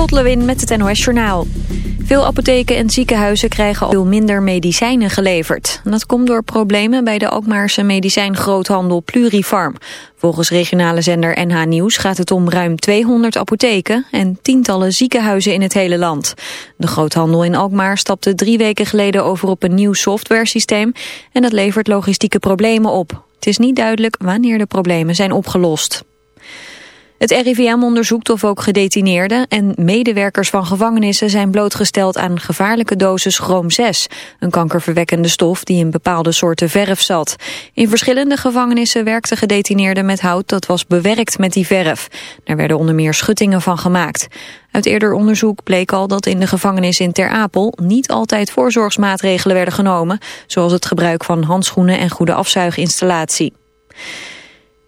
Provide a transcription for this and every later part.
Lot Lewin met het NOS Journaal. Veel apotheken en ziekenhuizen krijgen al veel minder medicijnen geleverd. dat komt door problemen bij de Alkmaarse medicijngroothandel Plurifarm. Volgens regionale zender NH Nieuws gaat het om ruim 200 apotheken en tientallen ziekenhuizen in het hele land. De groothandel in Alkmaar stapte drie weken geleden over op een nieuw softwaresysteem en dat levert logistieke problemen op. Het is niet duidelijk wanneer de problemen zijn opgelost. Het RIVM onderzoekt of ook gedetineerden en medewerkers van gevangenissen zijn blootgesteld aan gevaarlijke doses chroom 6, een kankerverwekkende stof die in bepaalde soorten verf zat. In verschillende gevangenissen werkten gedetineerden met hout dat was bewerkt met die verf. Daar werden onder meer schuttingen van gemaakt. Uit eerder onderzoek bleek al dat in de gevangenis in Ter Apel niet altijd voorzorgsmaatregelen werden genomen, zoals het gebruik van handschoenen en goede afzuiginstallatie.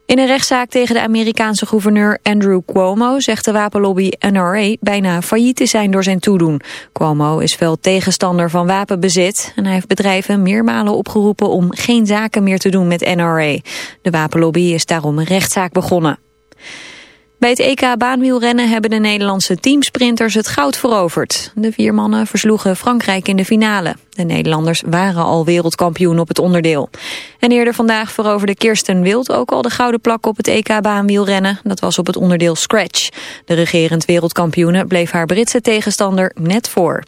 In een rechtszaak tegen de Amerikaanse gouverneur Andrew Cuomo zegt de wapenlobby NRA bijna failliet te zijn door zijn toedoen. Cuomo is veel tegenstander van wapenbezit en hij heeft bedrijven meermalen opgeroepen om geen zaken meer te doen met NRA. De wapenlobby is daarom een rechtszaak begonnen. Bij het EK baanwielrennen hebben de Nederlandse teamsprinters het goud veroverd. De vier mannen versloegen Frankrijk in de finale. De Nederlanders waren al wereldkampioen op het onderdeel. En eerder vandaag veroverde Kirsten Wild ook al de gouden plak op het EK baanwielrennen. Dat was op het onderdeel Scratch. De regerend wereldkampioene bleef haar Britse tegenstander net voor.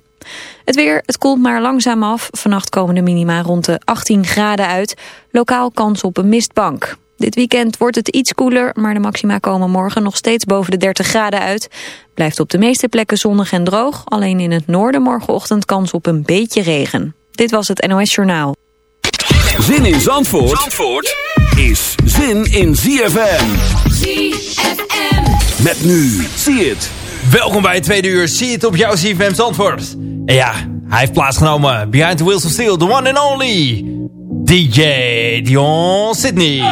Het weer, het koelt maar langzaam af. Vannacht komen de minima rond de 18 graden uit. Lokaal kans op een mistbank. Dit weekend wordt het iets koeler, maar de maxima komen morgen nog steeds boven de 30 graden uit. Blijft op de meeste plekken zonnig en droog. Alleen in het noorden morgenochtend kans op een beetje regen. Dit was het NOS Journaal. Zin in Zandvoort, Zandvoort is zin in ZFM. ZFM. Met nu, zie het. Welkom bij het tweede uur, zie het op jouw ZFM Zandvoort. En ja, hij heeft plaatsgenomen. Behind the Wheels of Steel, the one and only... DJ Dion Sydney.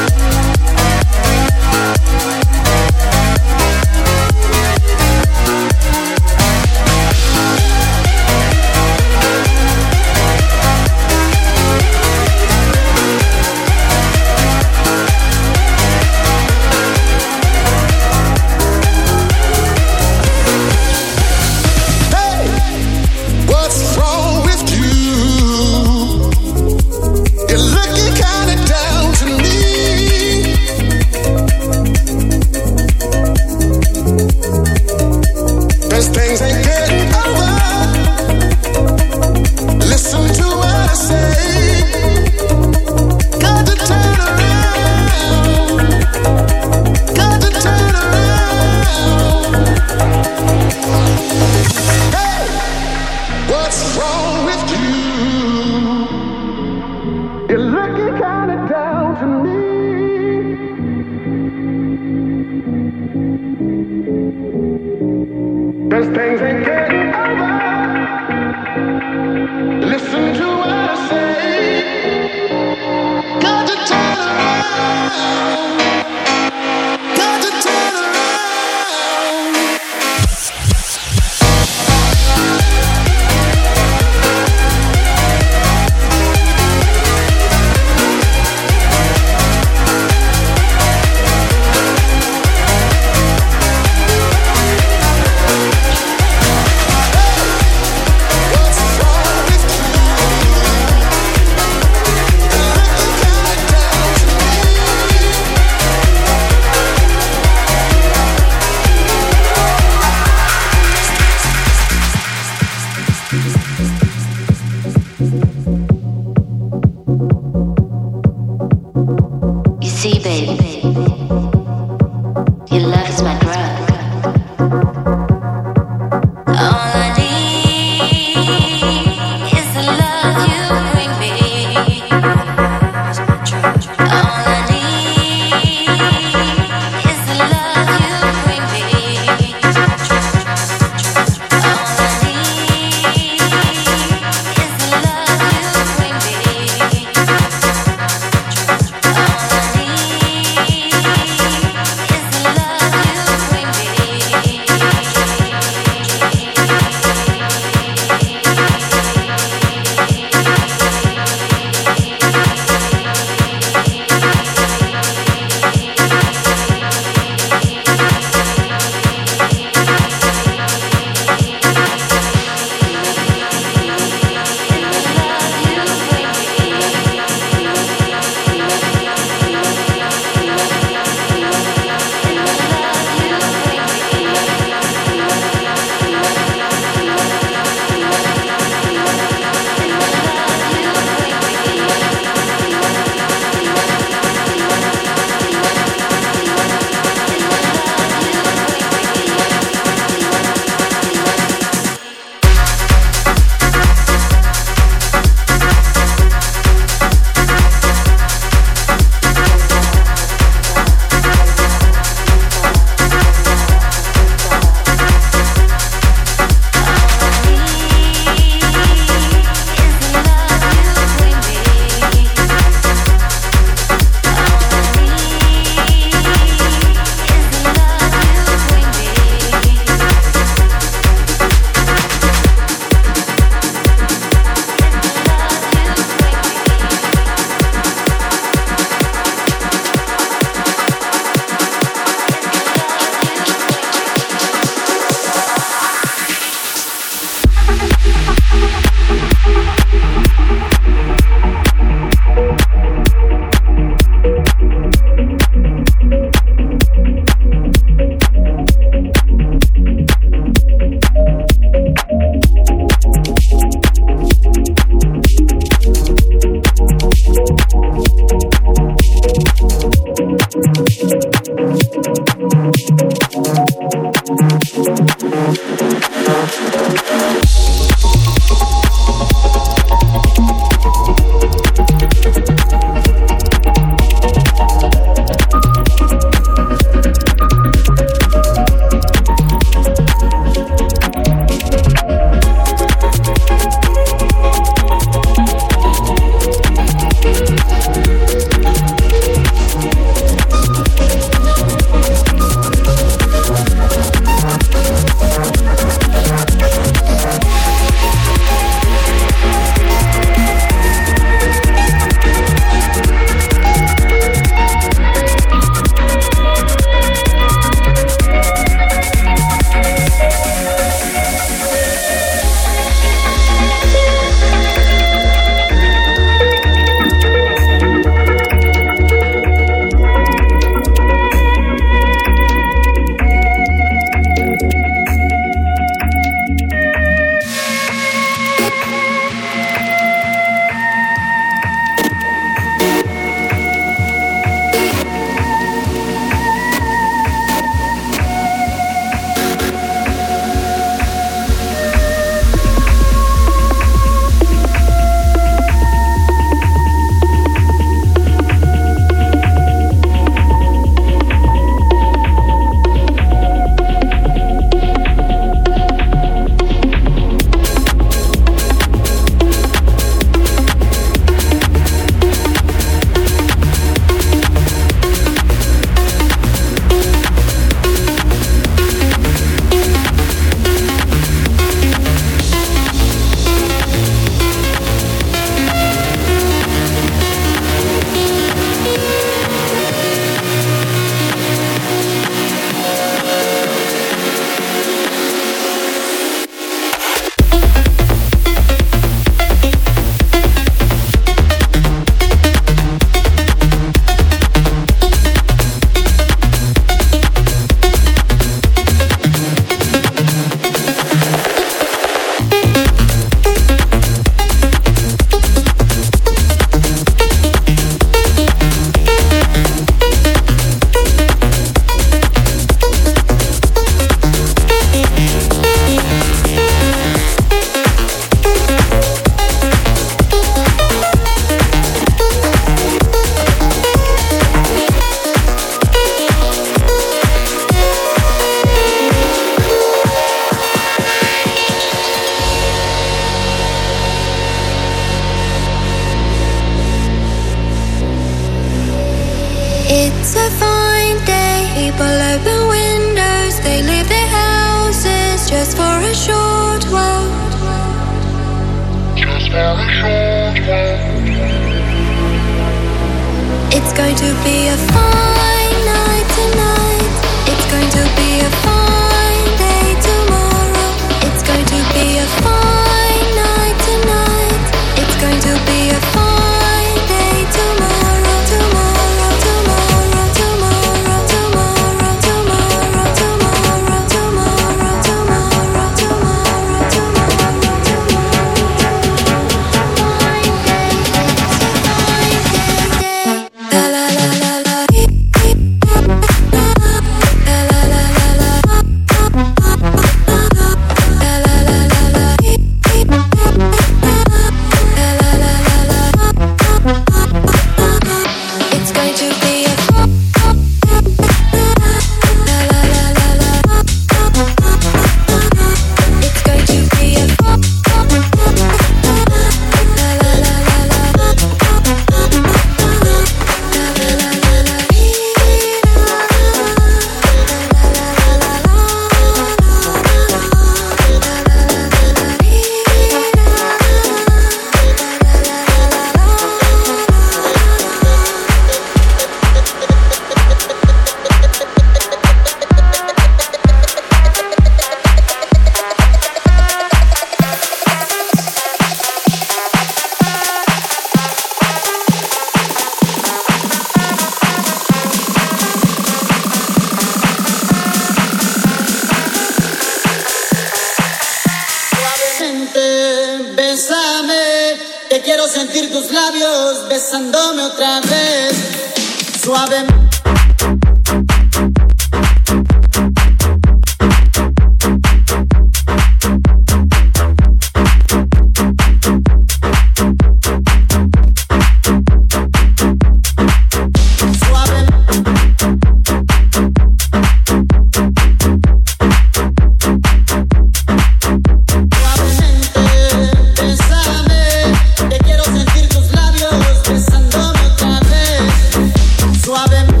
love him.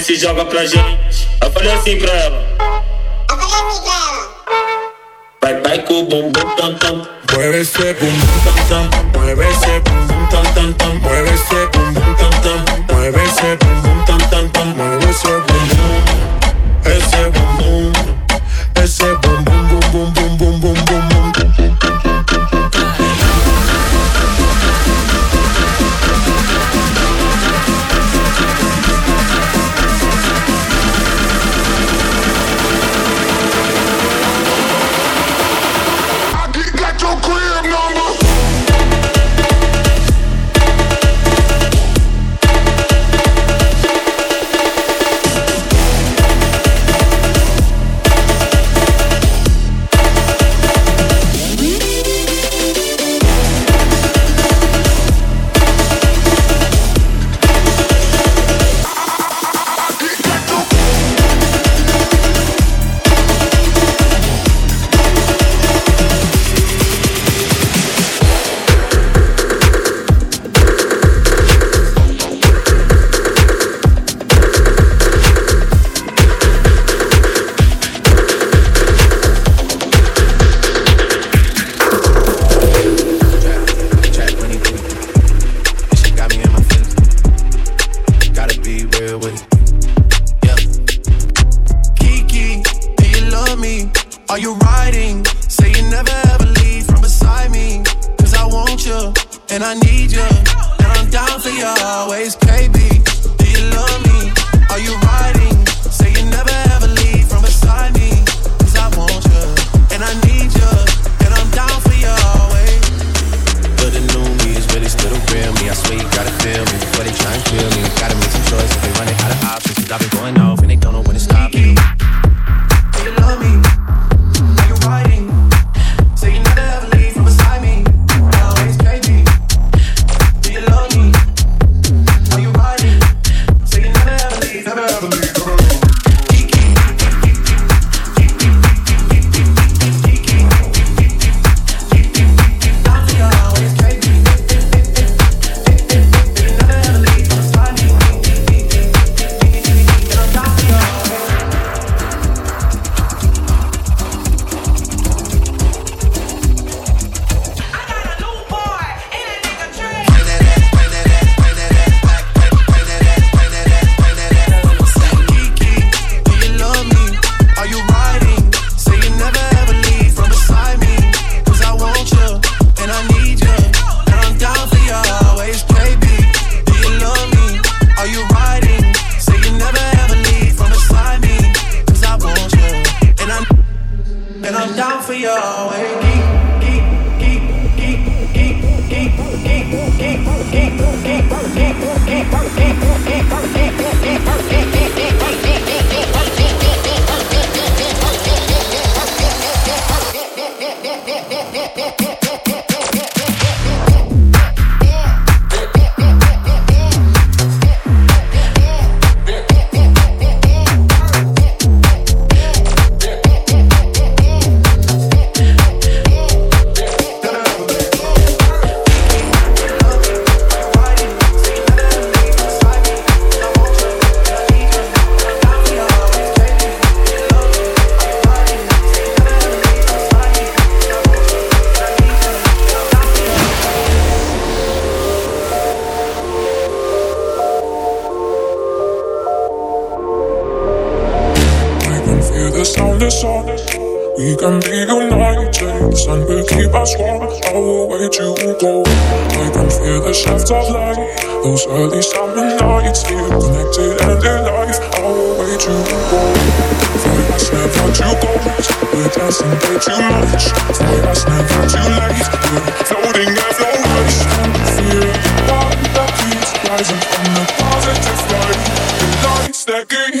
se joga pra gente. Eu falei assim pra ela.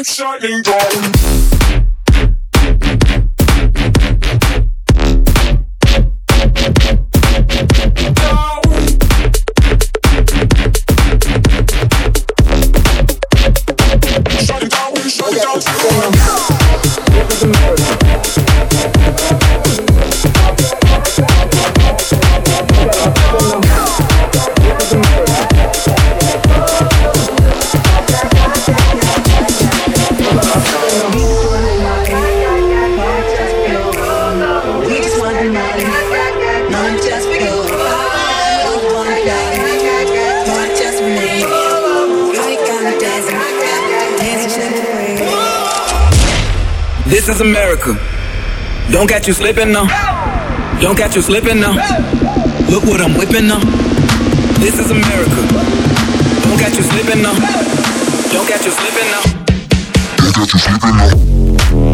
shining down. is America. Don't catch you slipping now. Don't catch you slipping now. Look what I'm whipping now. This is America. Don't catch you slipping now. Don't catch you slipping now. Don't catch you slipping now.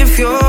if you're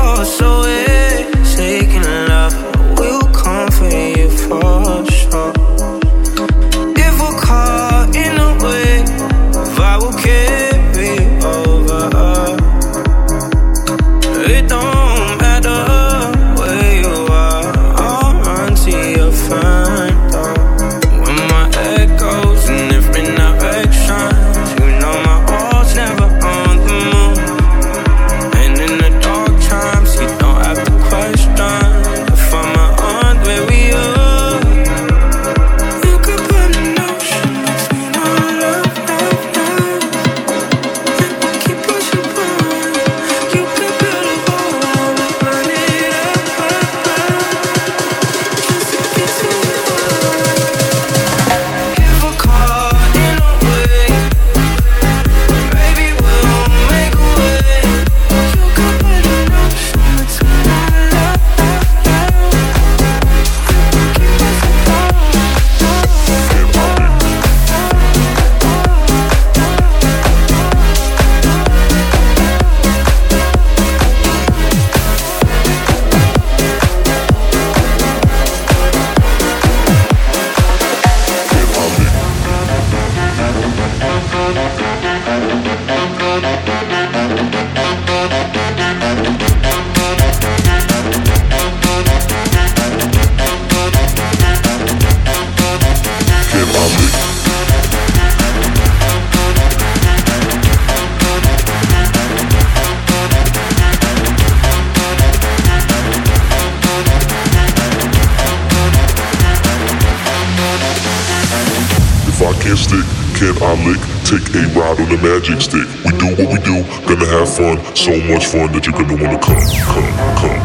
Can I lick? Take a ride on the magic stick. We do what we do, gonna have fun. So much fun that you're gonna wanna come, come, come.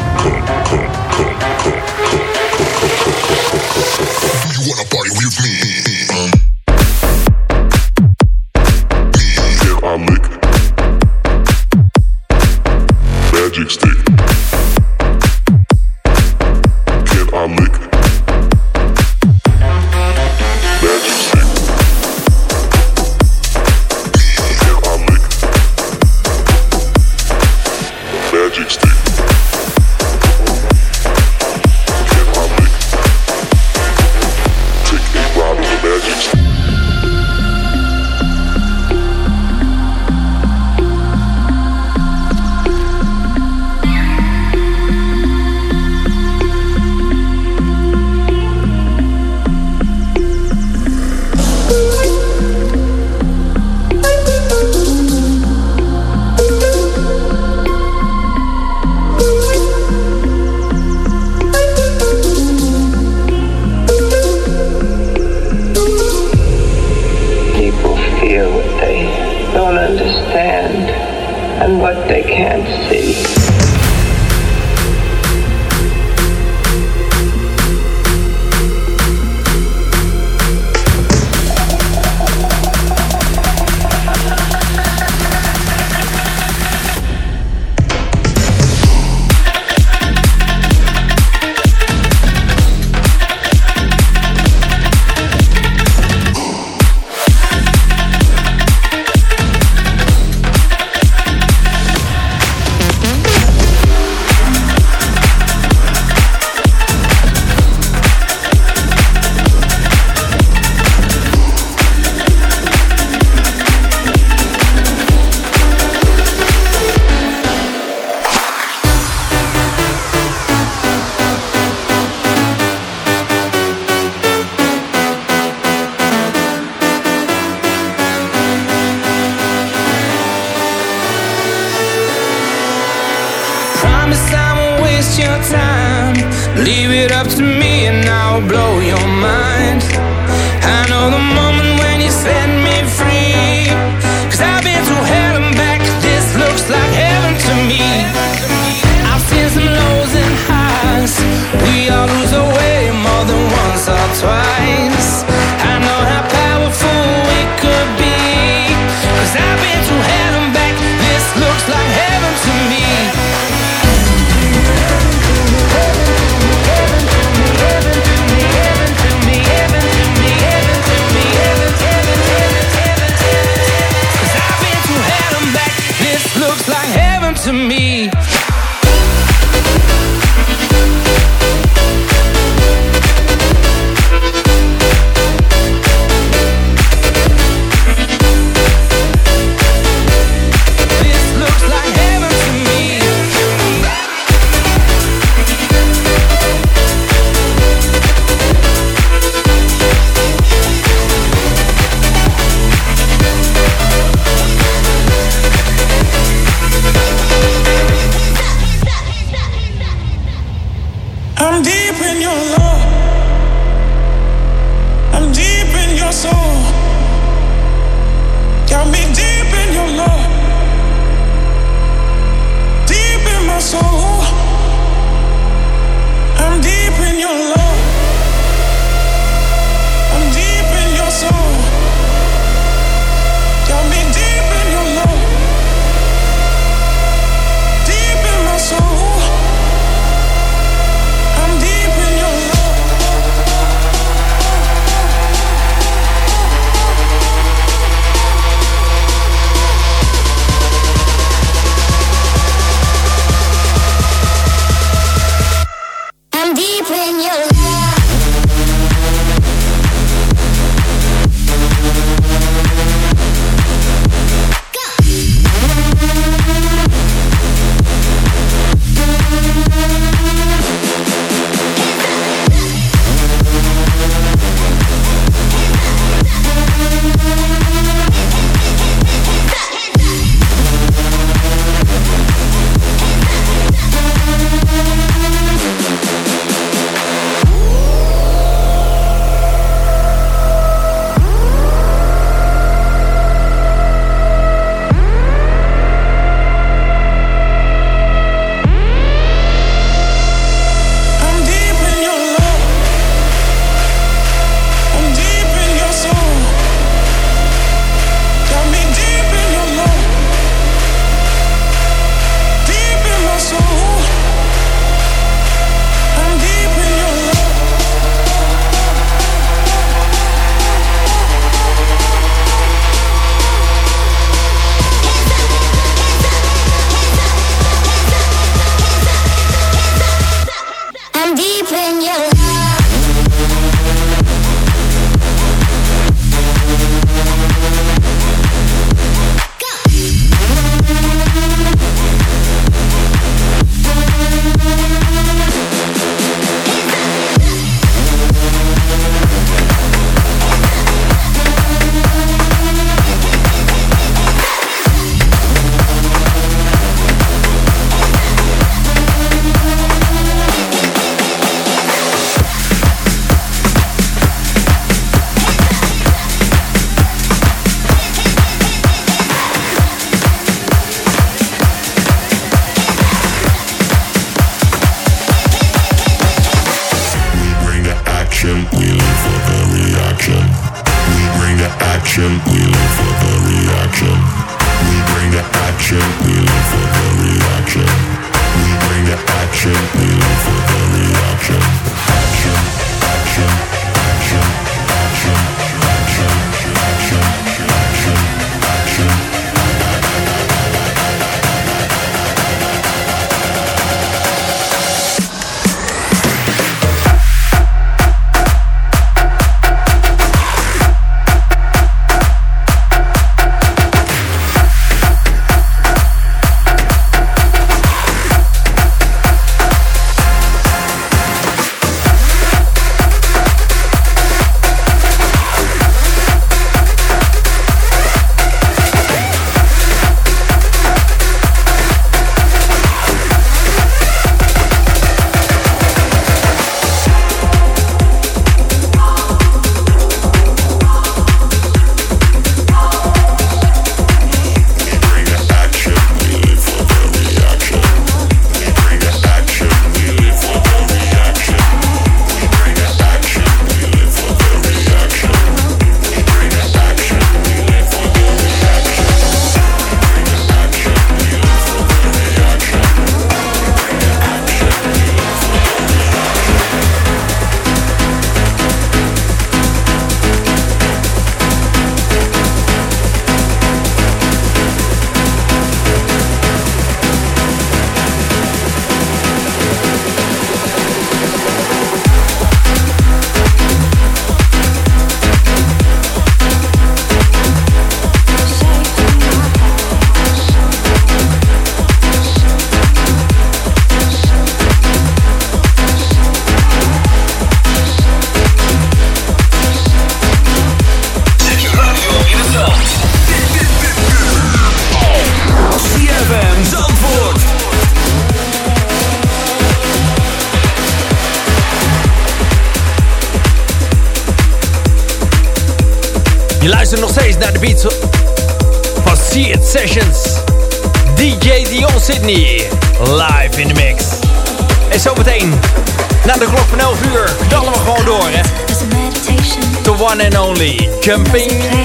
Jumping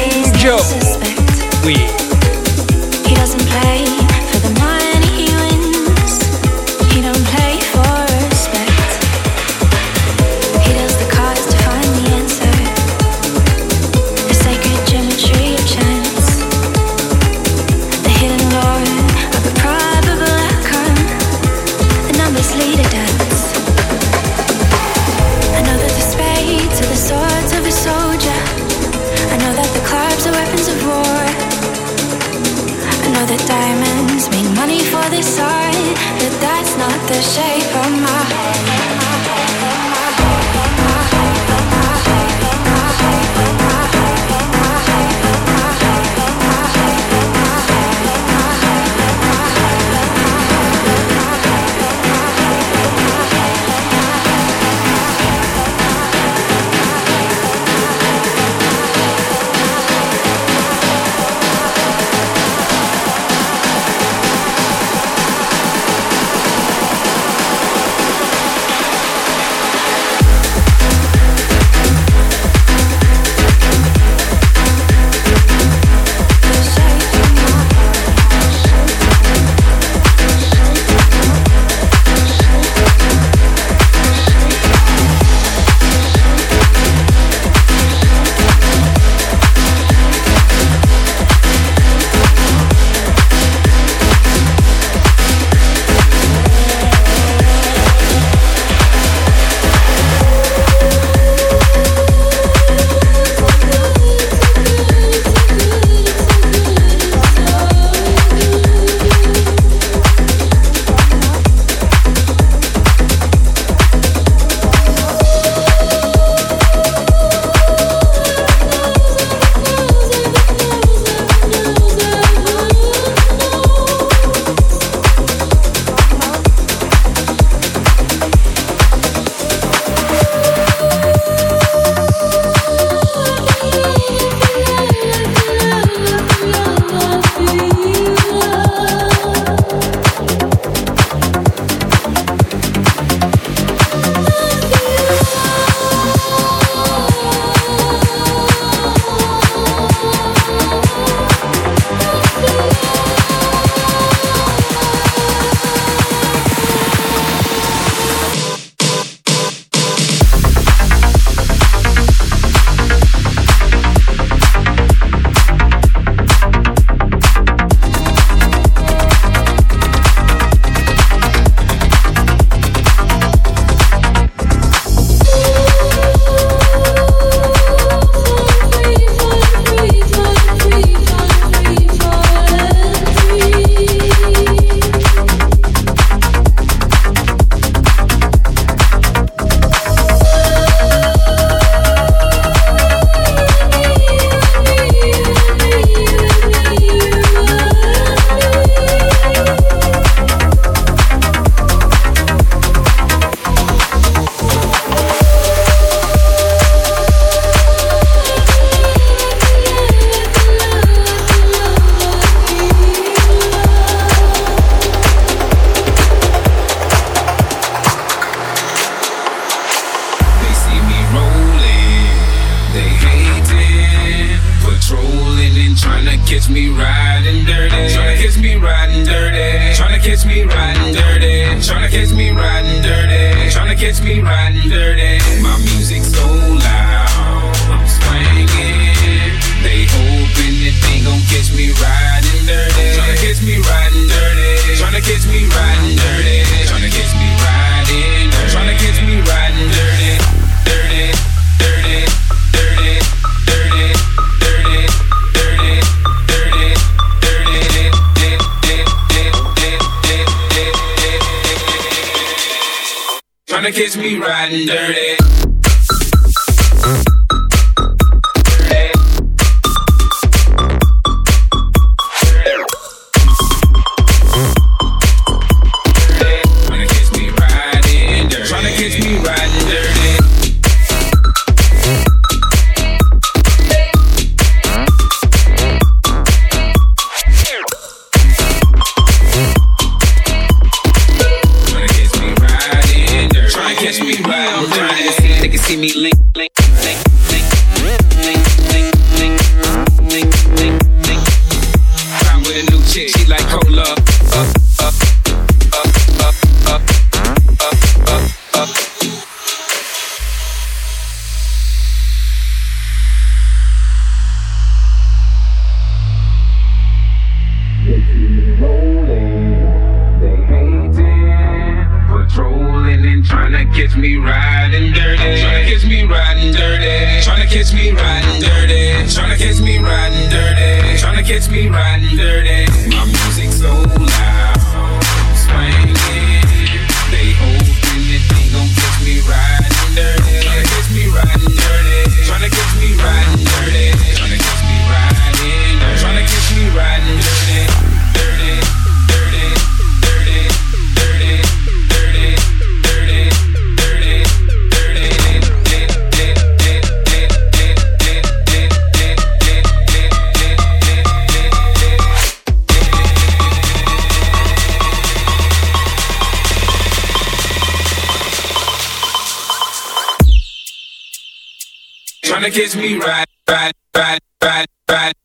Trying to catch me riding dirty. Catch me right, right, right, right, right.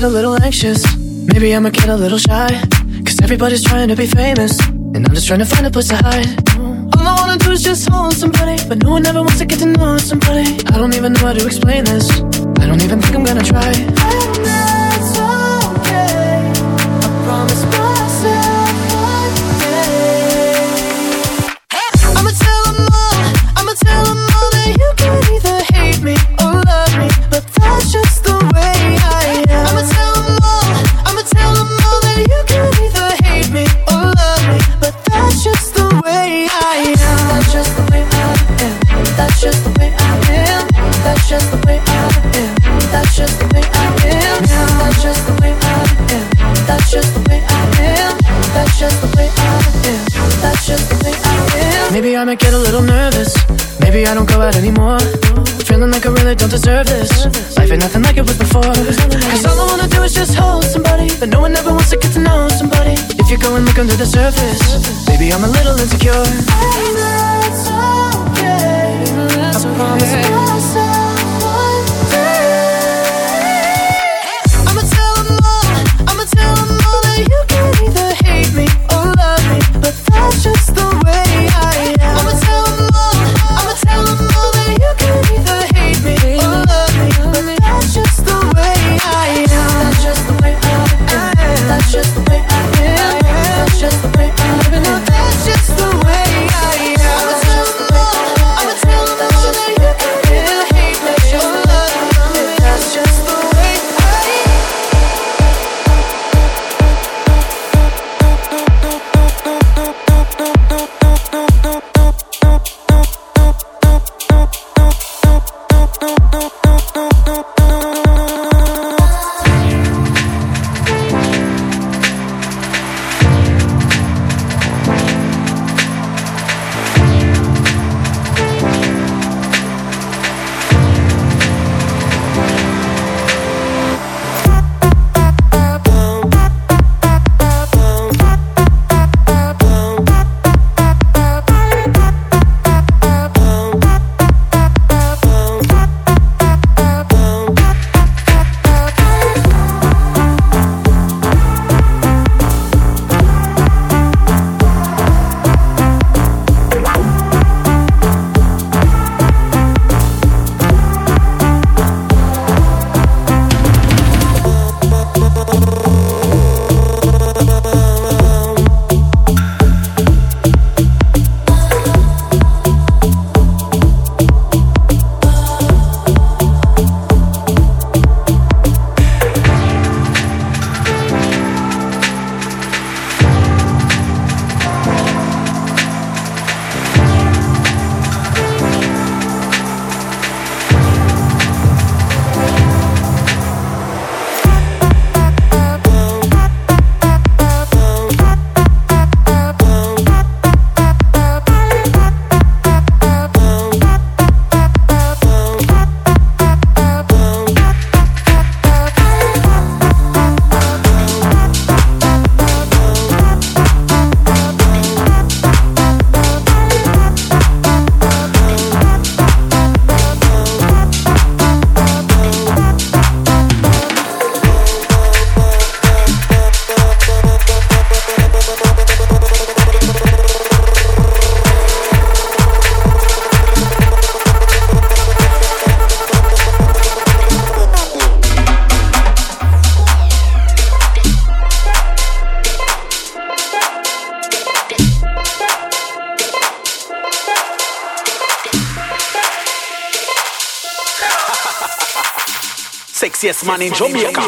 Get a little anxious. Maybe I'ma get a little shy. Cause everybody's trying to be famous. And I'm just trying to find a place to hide. All I wanna do is just hold somebody. But no one ever wants to get to know somebody. I don't even know how to explain this. I don't even think I'm gonna try. I don't go out anymore. Feeling like I really don't deserve this. Life ain't nothing like it was before. Cause all I wanna do is just hold somebody. But no one ever wants to get to know somebody. If you go and look under the surface, maybe I'm a little insecure. And that's okay. I promise Sexiest man in Jamaica.